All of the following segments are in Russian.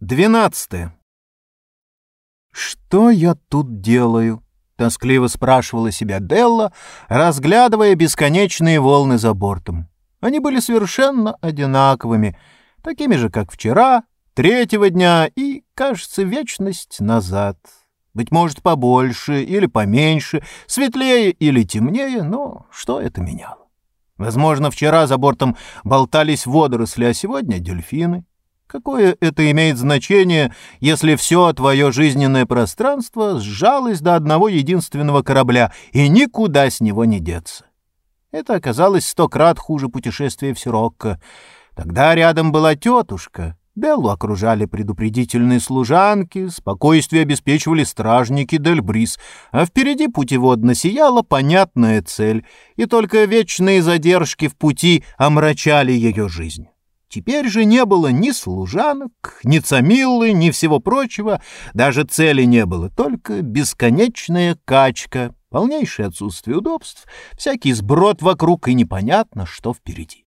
12. «Что я тут делаю?» — тоскливо спрашивала себя Делла, разглядывая бесконечные волны за бортом. Они были совершенно одинаковыми, такими же, как вчера, третьего дня и, кажется, вечность назад. Быть может, побольше или поменьше, светлее или темнее, но что это меняло? Возможно, вчера за бортом болтались водоросли, а сегодня — дельфины. Какое это имеет значение, если все твое жизненное пространство сжалось до одного единственного корабля, и никуда с него не деться? Это оказалось сто крат хуже путешествия в Сирокко. Тогда рядом была тетушка. Беллу окружали предупредительные служанки, спокойствие обеспечивали стражники Дельбрис, а впереди путеводно сияла понятная цель, и только вечные задержки в пути омрачали ее жизнь. Теперь же не было ни служанок, ни цамиллы, ни всего прочего, даже цели не было, только бесконечная качка, полнейшее отсутствие удобств, всякий сброд вокруг и непонятно, что впереди.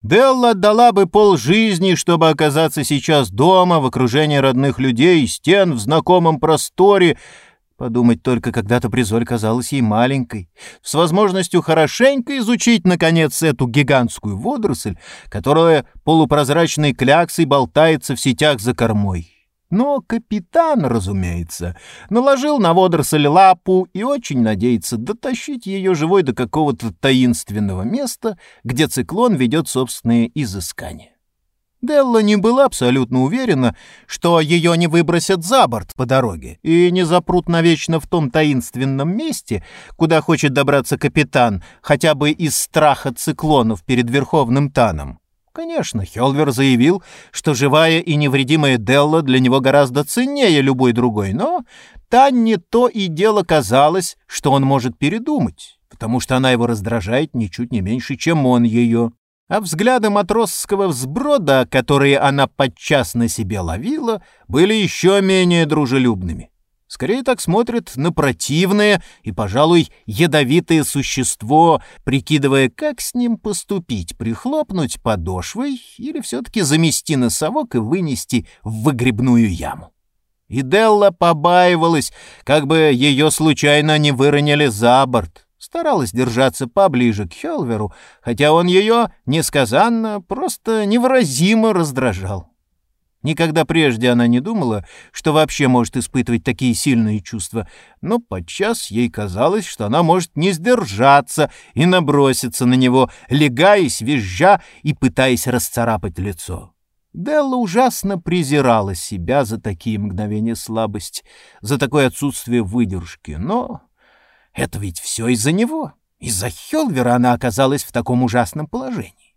Делла отдала бы пол жизни, чтобы оказаться сейчас дома, в окружении родных людей, стен, в знакомом просторе, Подумать только, когда-то Призоль казалась ей маленькой, с возможностью хорошенько изучить, наконец, эту гигантскую водоросль, которая полупрозрачной кляксой болтается в сетях за кормой. Но капитан, разумеется, наложил на водоросль лапу и очень надеется дотащить ее живой до какого-то таинственного места, где циклон ведет собственные изыскания. Делла не была абсолютно уверена, что ее не выбросят за борт по дороге и не запрут навечно в том таинственном месте, куда хочет добраться капитан, хотя бы из страха циклонов перед Верховным Таном. Конечно, Хелвер заявил, что живая и невредимая Делла для него гораздо ценнее любой другой, но Танне то и дело казалось, что он может передумать, потому что она его раздражает ничуть не меньше, чем он ее а взгляды матросского взброда, которые она подчас на себе ловила, были еще менее дружелюбными. Скорее так смотрят на противное и, пожалуй, ядовитое существо, прикидывая, как с ним поступить, прихлопнуть подошвой или все-таки замести носовок и вынести в выгребную яму. И Делла побаивалась, как бы ее случайно не выронили за борт старалась держаться поближе к Хелверу, хотя он ее несказанно, просто невыразимо раздражал. Никогда прежде она не думала, что вообще может испытывать такие сильные чувства, но подчас ей казалось, что она может не сдержаться и наброситься на него, легаясь, визжа и пытаясь расцарапать лицо. Делла ужасно презирала себя за такие мгновения слабости, за такое отсутствие выдержки, но это ведь все из-за него. Из-за Хелвера она оказалась в таком ужасном положении.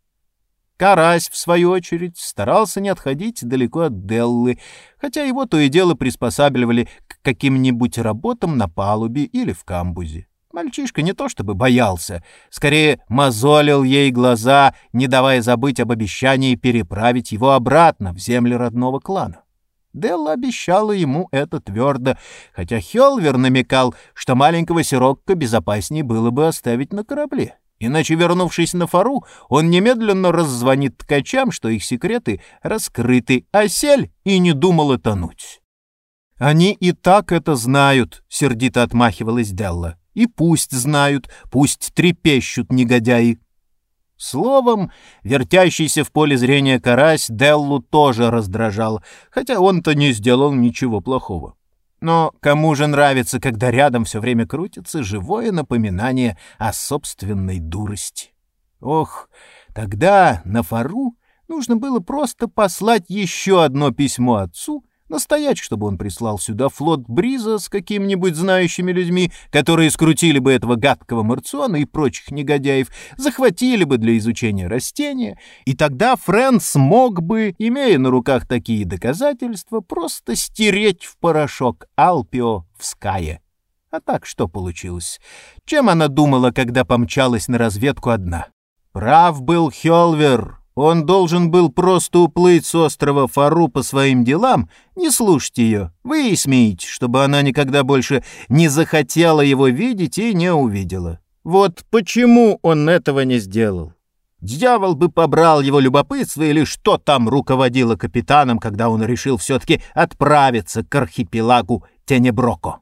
Карась, в свою очередь, старался не отходить далеко от Деллы, хотя его то и дело приспосабливали к каким-нибудь работам на палубе или в камбузе. Мальчишка не то чтобы боялся, скорее мозолил ей глаза, не давая забыть об обещании переправить его обратно в земли родного клана. Делла обещала ему это твердо, хотя Хелвер намекал, что маленького сирокко безопаснее было бы оставить на корабле. Иначе, вернувшись на фару, он немедленно раззвонит ткачам, что их секреты раскрыты, а сель и не думала тонуть. «Они и так это знают», — сердито отмахивалась Делла. «И пусть знают, пусть трепещут негодяи». Словом, вертящийся в поле зрения карась Деллу тоже раздражал, хотя он-то не сделал ничего плохого. Но кому же нравится, когда рядом все время крутится живое напоминание о собственной дурости? Ох, тогда на фару нужно было просто послать еще одно письмо отцу Настоять, чтобы он прислал сюда флот Бриза с какими-нибудь знающими людьми, которые скрутили бы этого гадкого Марциона и прочих негодяев, захватили бы для изучения растения, и тогда Френ смог бы, имея на руках такие доказательства, просто стереть в порошок Алпио в Скае. А так что получилось? Чем она думала, когда помчалась на разведку одна? Прав был Хелвер, он должен был просто уплыть с острова Фару по своим делам, не слушать ее, вы смеете, чтобы она никогда больше не захотела его видеть и не увидела. Вот почему он этого не сделал. Дьявол бы побрал его любопытство или что там руководило капитаном, когда он решил все-таки отправиться к архипелагу Тенеброко.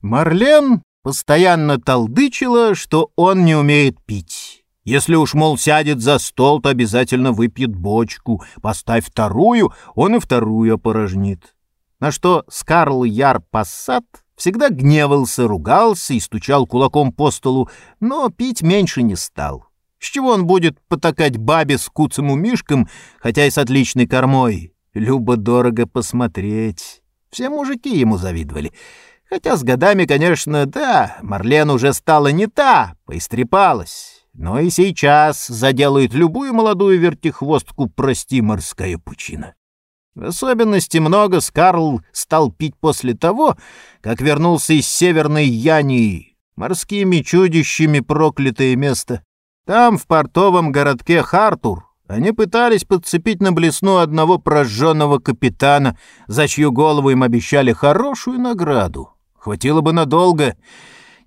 Марлен постоянно толдычила, что он не умеет пить. Если уж, мол, сядет за стол, то обязательно выпьет бочку. Поставь вторую, он и вторую опорожнит. На что Скарл Яр Пассат всегда гневался, ругался и стучал кулаком по столу, но пить меньше не стал. С чего он будет потакать бабе с куцым умишком, хотя и с отличной кормой? Любо-дорого посмотреть. Все мужики ему завидовали. Хотя с годами, конечно, да, Марлен уже стала не та, поистрепалась. Но и сейчас заделает любую молодую вертихвостку, прости, морская пучина. В особенности много Скарл стал пить после того, как вернулся из Северной Янии, морскими чудищами проклятое место. Там, в портовом городке Хартур, они пытались подцепить на блесну одного прожженного капитана, за чью голову им обещали хорошую награду. Хватило бы надолго.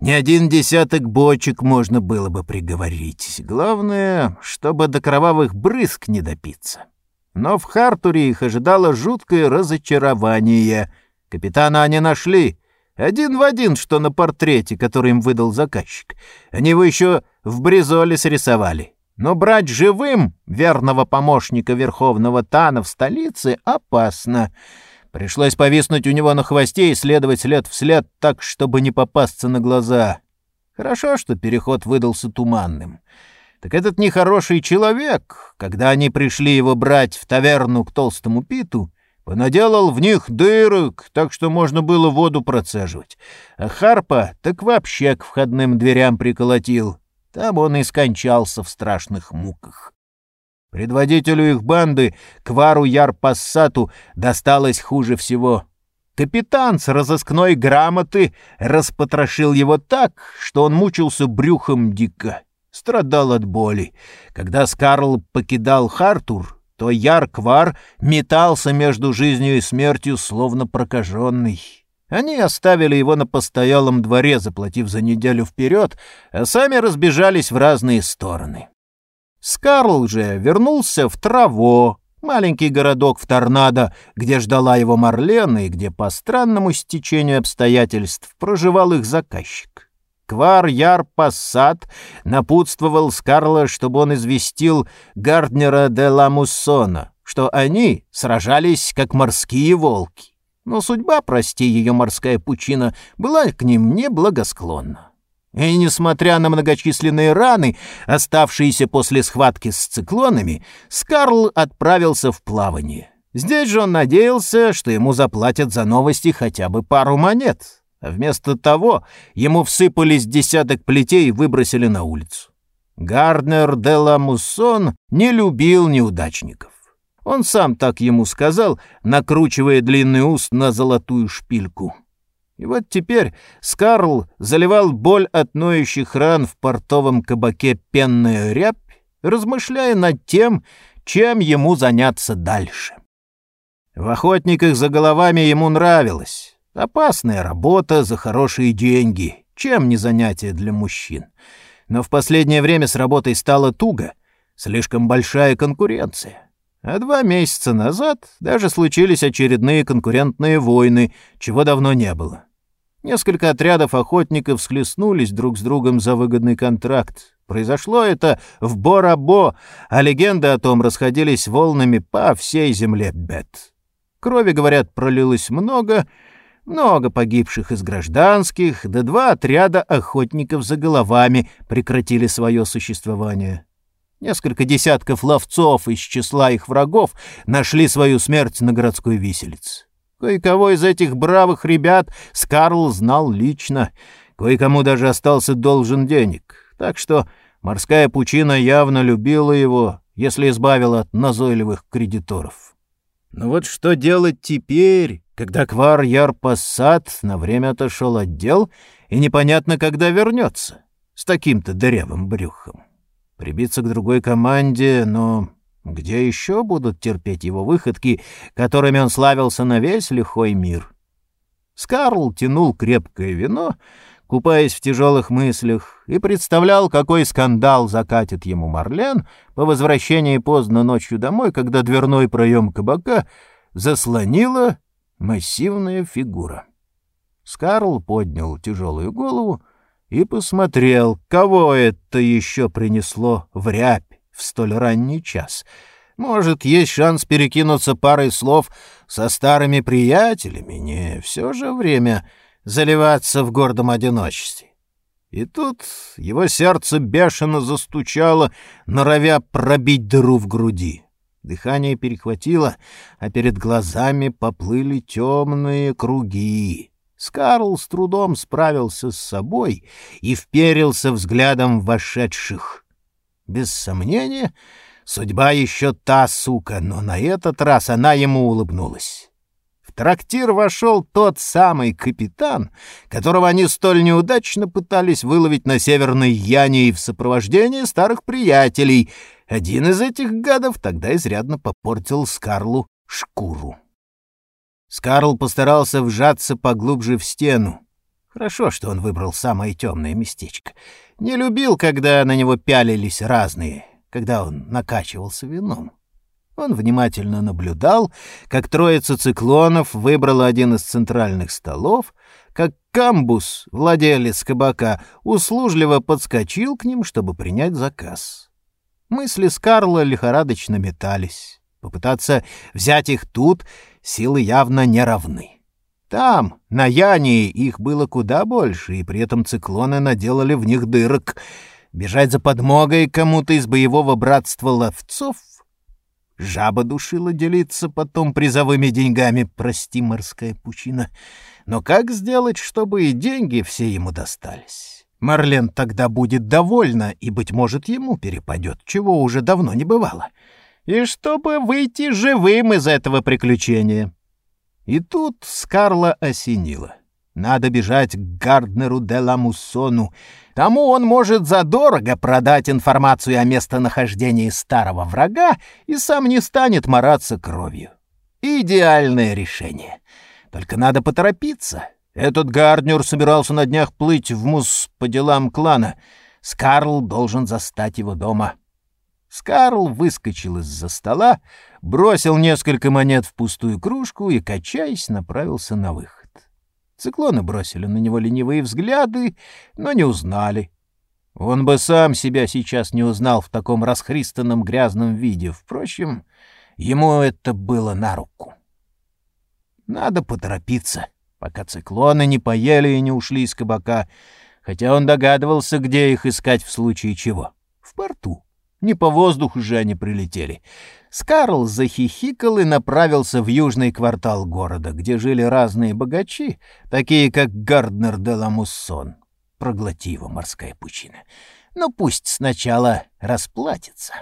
Не один десяток бочек можно было бы приговорить. Главное, чтобы до кровавых брызг не допиться. Но в Хартуре их ожидало жуткое разочарование. Капитана они нашли. Один в один, что на портрете, который им выдал заказчик. Они его еще в Бризоле срисовали. Но брать живым верного помощника Верховного Тана в столице опасно. Пришлось повиснуть у него на хвосте и следовать след в след так, чтобы не попасться на глаза. Хорошо, что переход выдался туманным. Так этот нехороший человек, когда они пришли его брать в таверну к толстому Питу, понаделал в них дырок, так что можно было воду процеживать. А Харпа так вообще к входным дверям приколотил. Там он и скончался в страшных муках. Предводителю их банды, Квару Ярпассату, досталось хуже всего. Капитан с разыскной грамоты распотрошил его так, что он мучился брюхом дико, страдал от боли. Когда Скарл покидал Хартур, то Яр-Квар метался между жизнью и смертью, словно прокаженный. Они оставили его на постоялом дворе, заплатив за неделю вперед, а сами разбежались в разные стороны. Скарл же вернулся в Траво, маленький городок в Торнадо, где ждала его Марлена и где по странному стечению обстоятельств проживал их заказчик. Квар Яр Пассат напутствовал Скарла, чтобы он известил Гарднера де ла Муссона, что они сражались как морские волки. Но судьба, прости ее морская пучина, была к ним неблагосклонна. И несмотря на многочисленные раны, оставшиеся после схватки с циклонами, Скарл отправился в плавание. Здесь же он надеялся, что ему заплатят за новости хотя бы пару монет. А вместо того ему всыпались десяток плетей и выбросили на улицу. Гарднер де ла Муссон не любил неудачников. Он сам так ему сказал, накручивая длинный уст на золотую шпильку. И вот теперь Скарл заливал боль от ноющих ран в портовом кабаке «Пенная рябь», размышляя над тем, чем ему заняться дальше. В охотниках за головами ему нравилось. Опасная работа за хорошие деньги, чем не занятие для мужчин. Но в последнее время с работой стало туго, слишком большая конкуренция. А два месяца назад даже случились очередные конкурентные войны, чего давно не было. Несколько отрядов охотников схлестнулись друг с другом за выгодный контракт. Произошло это в Борабо, а легенды о том расходились волнами по всей земле Бет. Крови, говорят, пролилось много, много погибших из гражданских, да два отряда охотников за головами прекратили свое существование. Несколько десятков ловцов из числа их врагов нашли свою смерть на городской виселице. Кое-кого из этих бравых ребят Скарл знал лично, кое-кому даже остался должен денег. Так что морская пучина явно любила его, если избавила от назойливых кредиторов. Но вот что делать теперь, когда Квар Яр на время отошел от дел и непонятно, когда вернется, с таким-то дырявым брюхом? Прибиться к другой команде, но где еще будут терпеть его выходки, которыми он славился на весь лихой мир? Скарл тянул крепкое вино, купаясь в тяжелых мыслях, и представлял, какой скандал закатит ему Марлен по возвращении поздно ночью домой, когда дверной проем кабака заслонила массивная фигура. Скарл поднял тяжелую голову и посмотрел, кого это еще принесло в рябь в столь ранний час. Может, есть шанс перекинуться парой слов со старыми приятелями, не все же время заливаться в гордом одиночестве. И тут его сердце бешено застучало, норовя пробить дыру в груди. Дыхание перехватило, а перед глазами поплыли темные круги. Скарл с трудом справился с собой и вперился взглядом вошедших. Без сомнения, судьба еще та сука, но на этот раз она ему улыбнулась трактир вошел тот самый капитан, которого они столь неудачно пытались выловить на Северной Яне в сопровождении старых приятелей. Один из этих гадов тогда изрядно попортил Скарлу шкуру. Скарл постарался вжаться поглубже в стену. Хорошо, что он выбрал самое темное местечко. Не любил, когда на него пялились разные, когда он накачивался вином. Он внимательно наблюдал, как троица циклонов выбрала один из центральных столов, как камбус, владелец кабака, услужливо подскочил к ним, чтобы принять заказ. Мысли Скарла лихорадочно метались. Попытаться взять их тут силы явно не равны. Там, на Янии, их было куда больше, и при этом циклоны наделали в них дырок. Бежать за подмогой кому-то из боевого братства ловцов Жаба душила делиться потом призовыми деньгами, прости, морская пучина. Но как сделать, чтобы и деньги все ему достались? Марлен тогда будет довольна, и, быть может, ему перепадет, чего уже давно не бывало. И чтобы выйти живым из этого приключения. И тут Скарла осенила. Надо бежать к Гарднеру де Ламуссону. Тому он может задорого продать информацию о местонахождении старого врага и сам не станет мараться кровью. Идеальное решение. Только надо поторопиться. Этот Гарднер собирался на днях плыть в Мус по делам клана. Скарл должен застать его дома. Скарл выскочил из-за стола, бросил несколько монет в пустую кружку и, качаясь, направился на выход. Циклоны бросили на него ленивые взгляды, но не узнали. Он бы сам себя сейчас не узнал в таком расхристанном грязном виде. Впрочем, ему это было на руку. Надо поторопиться, пока циклоны не поели и не ушли из кабака, хотя он догадывался, где их искать в случае чего. В порту. Не по воздуху же они прилетели. Скарл захихикал и направился в южный квартал города, где жили разные богачи, такие как Гарднер де Ламуссон. Проглоти его, морская пучина. Но пусть сначала расплатится.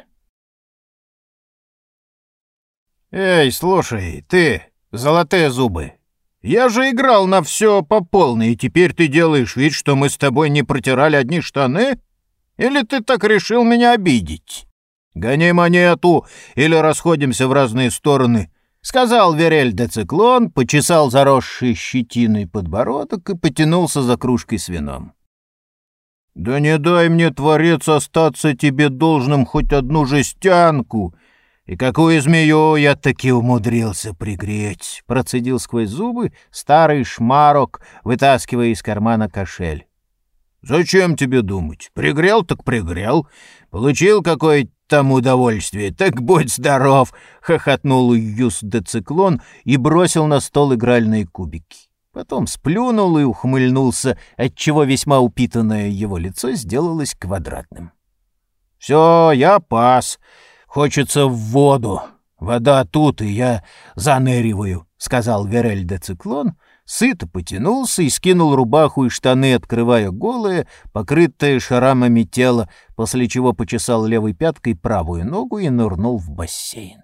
«Эй, слушай, ты, золотые зубы, я же играл на все по полной, и теперь ты делаешь вид, что мы с тобой не протирали одни штаны? Или ты так решил меня обидеть?» «Гони монету, или расходимся в разные стороны», — сказал Верель де Циклон, почесал заросший щетиной подбородок и потянулся за кружкой с вином. «Да не дай мне, творец, остаться тебе должным хоть одну жестянку!» «И какую змею я таки умудрился пригреть!» — процедил сквозь зубы старый шмарок, вытаскивая из кармана кошель. «Зачем тебе думать? Пригрел так пригрел. Получил какое-то там удовольствие, так будь здоров!» — хохотнул Юс де Циклон и бросил на стол игральные кубики. Потом сплюнул и ухмыльнулся, отчего весьма упитанное его лицо сделалось квадратным. «Все, я пас. Хочется в воду. Вода тут, и я заныриваю», — сказал Верель де Циклон — сыто потянулся и скинул рубаху и штаны, открывая голое, покрытое шрамами тело, после чего почесал левой пяткой правую ногу и нырнул в бассейн.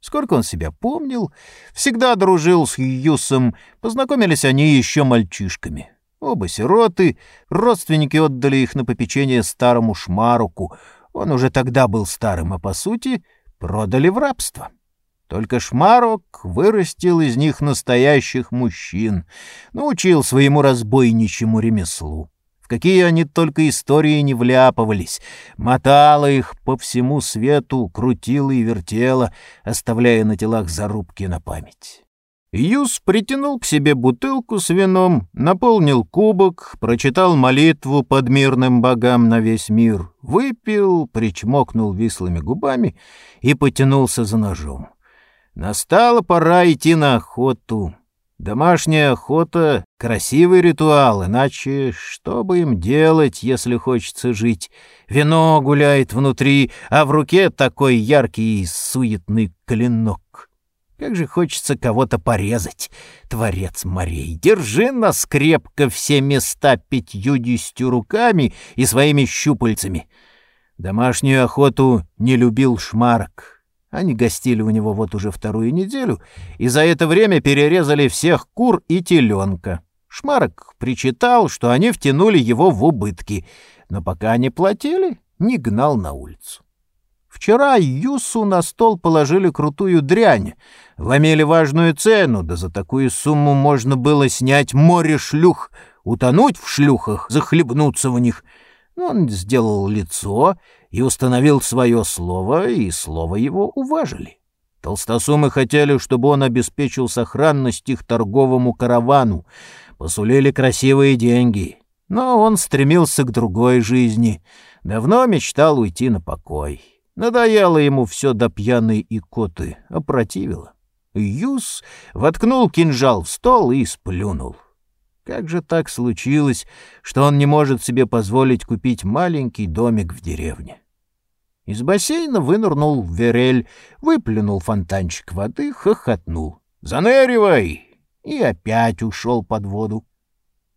Сколько он себя помнил, всегда дружил с Юсом, познакомились они еще мальчишками. Оба сироты, родственники отдали их на попечение старому шмаруку. Он уже тогда был старым, а по сути продали в рабство. Только Шмарок вырастил из них настоящих мужчин, научил своему разбойничьему ремеслу. В какие они только истории не вляпывались, мотала их по всему свету, крутила и вертела, оставляя на телах зарубки на память. Юс притянул к себе бутылку с вином, наполнил кубок, прочитал молитву под мирным богам на весь мир, выпил, причмокнул вислыми губами и потянулся за ножом. Настала пора идти на охоту. Домашняя охота — красивый ритуал, иначе что бы им делать, если хочется жить? Вино гуляет внутри, а в руке такой яркий и суетный клинок. Как же хочется кого-то порезать, творец морей. Держи нас крепко все места пятьюдесятью руками и своими щупальцами. Домашнюю охоту не любил Шмарок. Они гостили у него вот уже вторую неделю, и за это время перерезали всех кур и теленка. Шмарок причитал, что они втянули его в убытки, но пока они платили, не гнал на улицу. Вчера Юсу на стол положили крутую дрянь, ломили важную цену, да за такую сумму можно было снять море шлюх, утонуть в шлюхах, захлебнуться в них. Но он сделал лицо и установил свое слово, и слово его уважили. Толстосумы хотели, чтобы он обеспечил сохранность их торговому каравану, посулили красивые деньги. Но он стремился к другой жизни, давно мечтал уйти на покой. Надоело ему все до пьяной икоты, опротивило. Юс воткнул кинжал в стол и сплюнул. Как же так случилось, что он не может себе позволить купить маленький домик в деревне? Из бассейна вынырнул Верель, выплюнул фонтанчик воды, хохотнул. «Заныривай!» и опять ушел под воду.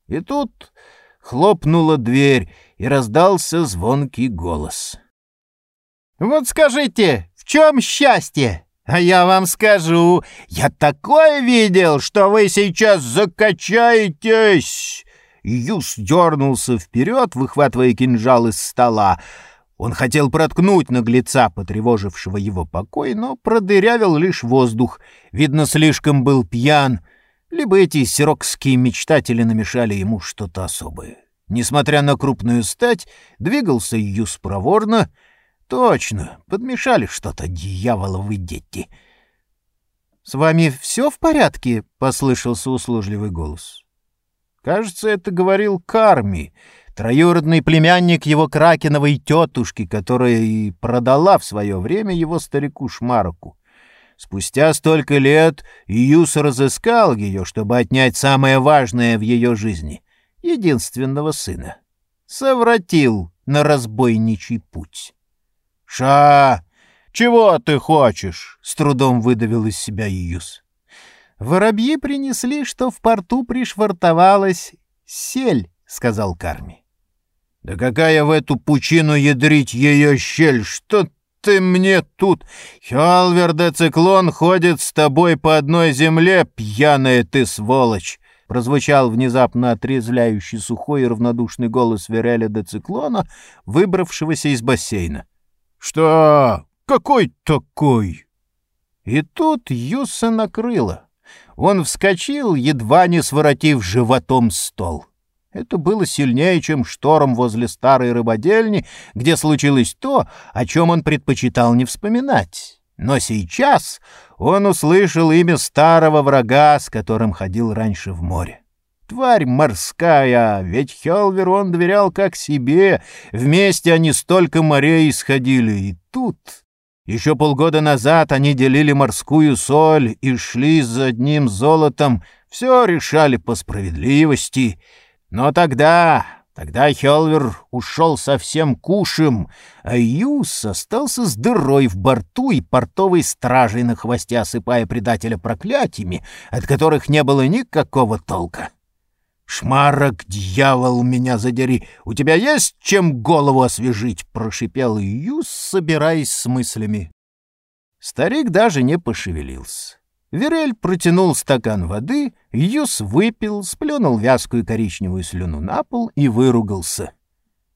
И тут хлопнула дверь, и раздался звонкий голос — вот скажите, в чем счастье? А я вам скажу, я такое видел, что вы сейчас закачаетесь!» Юс дернулся вперед, выхватывая кинжал из стола. Он хотел проткнуть наглеца, потревожившего его покой, но продырявил лишь воздух. Видно, слишком был пьян, либо эти сирокские мечтатели намешали ему что-то особое. Несмотря на крупную стать, двигался Юс проворно — Точно, подмешали что-то, дьяволовы дети. С вами все в порядке? послышался услужливый голос. Кажется, это говорил Карми, троюродный племянник его кракеновой тетушки, которая и продала в свое время его старику Шмароку. Спустя столько лет Юс разыскал ее, чтобы отнять самое важное в ее жизни — единственного сына. Совратил на разбойничий путь. «Ша! Чего ты хочешь?» — с трудом выдавил из себя Июс. «Воробьи принесли, что в порту пришвартовалась сель», — сказал Карми. «Да какая в эту пучину ядрить ее щель? Что ты мне тут? Хелвер де Циклон ходит с тобой по одной земле, пьяная ты сволочь!» прозвучал внезапно отрезвляющий сухой и равнодушный голос Вереля де Циклона, выбравшегося из бассейна. «Что? Какой такой?» И тут Юса накрыло. Он вскочил, едва не своротив животом стол. Это было сильнее, чем шторм возле старой рыбодельни, где случилось то, о чем он предпочитал не вспоминать. Но сейчас он услышал имя старого врага, с которым ходил раньше в море. Тварь морская, ведь Хелвер он доверял как себе. Вместе они столько морей исходили. И тут... Еще полгода назад они делили морскую соль и шли за одним золотом. Все решали по справедливости. Но тогда... Тогда Хелвер ушел совсем кушем, а Юс остался с дырой в борту и портовой стражей на хвосте, осыпая предателя проклятиями, от которых не было никакого толка. «Шмарок, дьявол, меня задери! У тебя есть чем голову освежить?» — прошипел Юс, собираясь с мыслями. Старик даже не пошевелился. Верель протянул стакан воды, Юс выпил, сплюнул вязкую коричневую слюну на пол и выругался.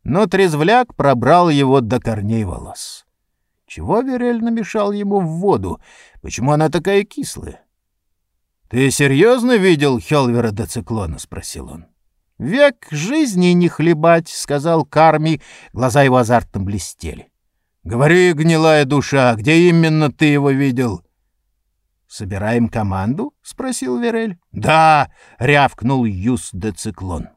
Но трезвляк пробрал его до корней волос. Чего Верель намешал ему в воду? Почему она такая кислая? — Ты серьезно видел Хелвера до циклона? — спросил он. — Век жизни не хлебать, — сказал Карми. Глаза его азартно блестели. — Говори, гнилая душа, где именно ты его видел? — Собираем команду? — спросил Верель. — Да, — рявкнул Юс де Циклон.